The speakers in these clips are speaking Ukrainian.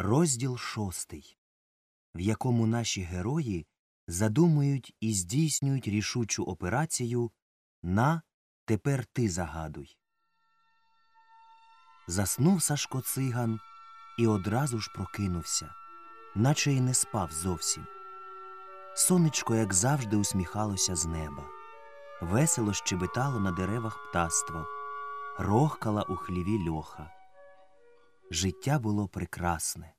Розділ шостий, в якому наші герої задумують і здійснюють рішучу операцію на Тепер ти загадуй. Заснув Сашко циган і одразу ж прокинувся, наче й не спав зовсім. Сонечко, як завжди, усміхалося з неба. Весело щебетало на деревах птаство, рохкала у хліві льоха. Життя було прекрасне.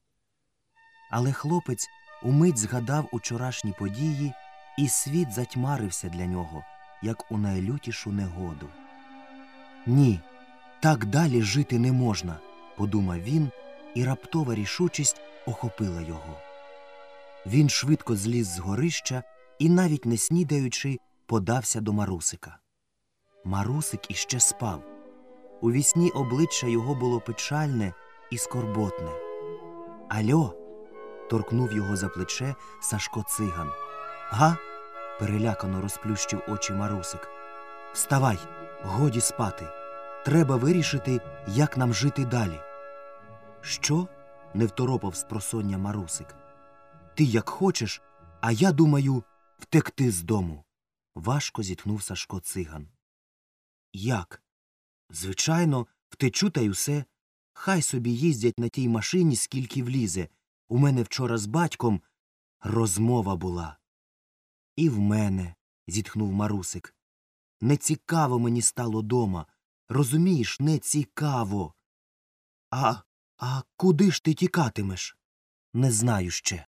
Але хлопець умить згадав учорашні події, і світ затьмарився для нього, як у найлютішу негоду. Ні, так далі жити не можна, подумав він, і раптова рішучість охопила його. Він швидко зліз з горища і, навіть не снідаючи, подався до Марусика. Марусик іще спав. У вісні обличчя його було печальне і скорботне. Альо. торкнув його за плече Сашко циган. Га? перелякано розплющив очі Марусик. Вставай, годі спати. Треба вирішити, як нам жити далі. Що? не второпав з просоння Марусик. Ти як хочеш, а я думаю втекти з дому. Важко зітхнув Сашко циган. Як? Звичайно, втечу та й усе. Хай собі їздять на тій машині, скільки влізе. У мене вчора з батьком розмова була. І в мене, зітхнув Марусик. Не цікаво мені стало дома. Розумієш, не цікаво. А а куди ж ти тікатимеш? Не знаю ще.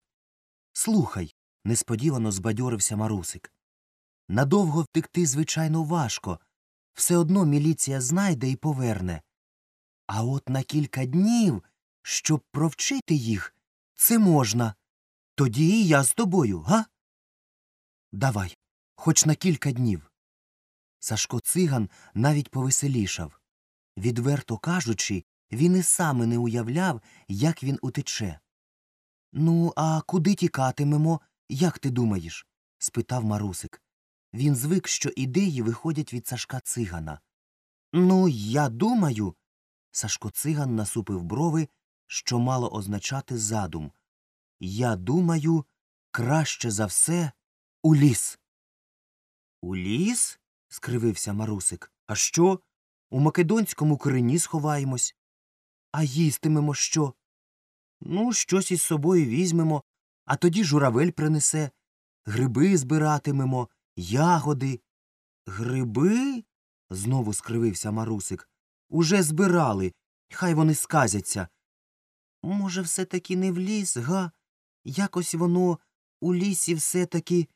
Слухай, несподівано збадьорився Марусик. Надовго втекти, звичайно, важко. Все одно міліція знайде і поверне. А от на кілька днів, щоб провчити їх, це можна. Тоді і я з тобою, га? Давай, хоч на кілька днів. Сашко циган навіть повеселішав. Відверто кажучи, він і саме не уявляв, як він утече. Ну, а куди тікатимемо, як ти думаєш? спитав Марусик. Він звик, що ідеї виходять від Сашка цигана. Ну, я думаю. Сашко циган насупив брови, що мало означати задум. Я думаю, краще за все у ліс. У ліс? скривився Марусик. А що? У македонському корені сховаємось. А їстимемо що? Ну, щось із собою візьмемо, а тоді журавель принесе. Гриби збиратимемо, ягоди. Гриби? знову скривився Марусик. Уже збирали. Хай вони сказяться. Може, все таки не в ліс, га? Якось воно у лісі все таки.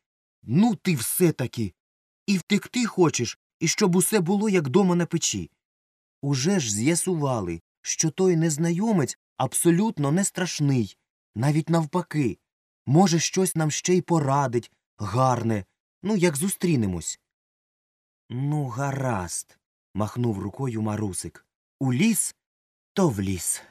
Ну, ти все таки. І втекти хочеш, і щоб усе було, як дома на печі. Уже ж з'ясували, що той незнайомець абсолютно не страшний, навіть навпаки. Може, щось нам ще й порадить, гарне, ну, як зустрінемось. Ну, гаразд. Махнув рукою Марусик. У ліс, то в ліс.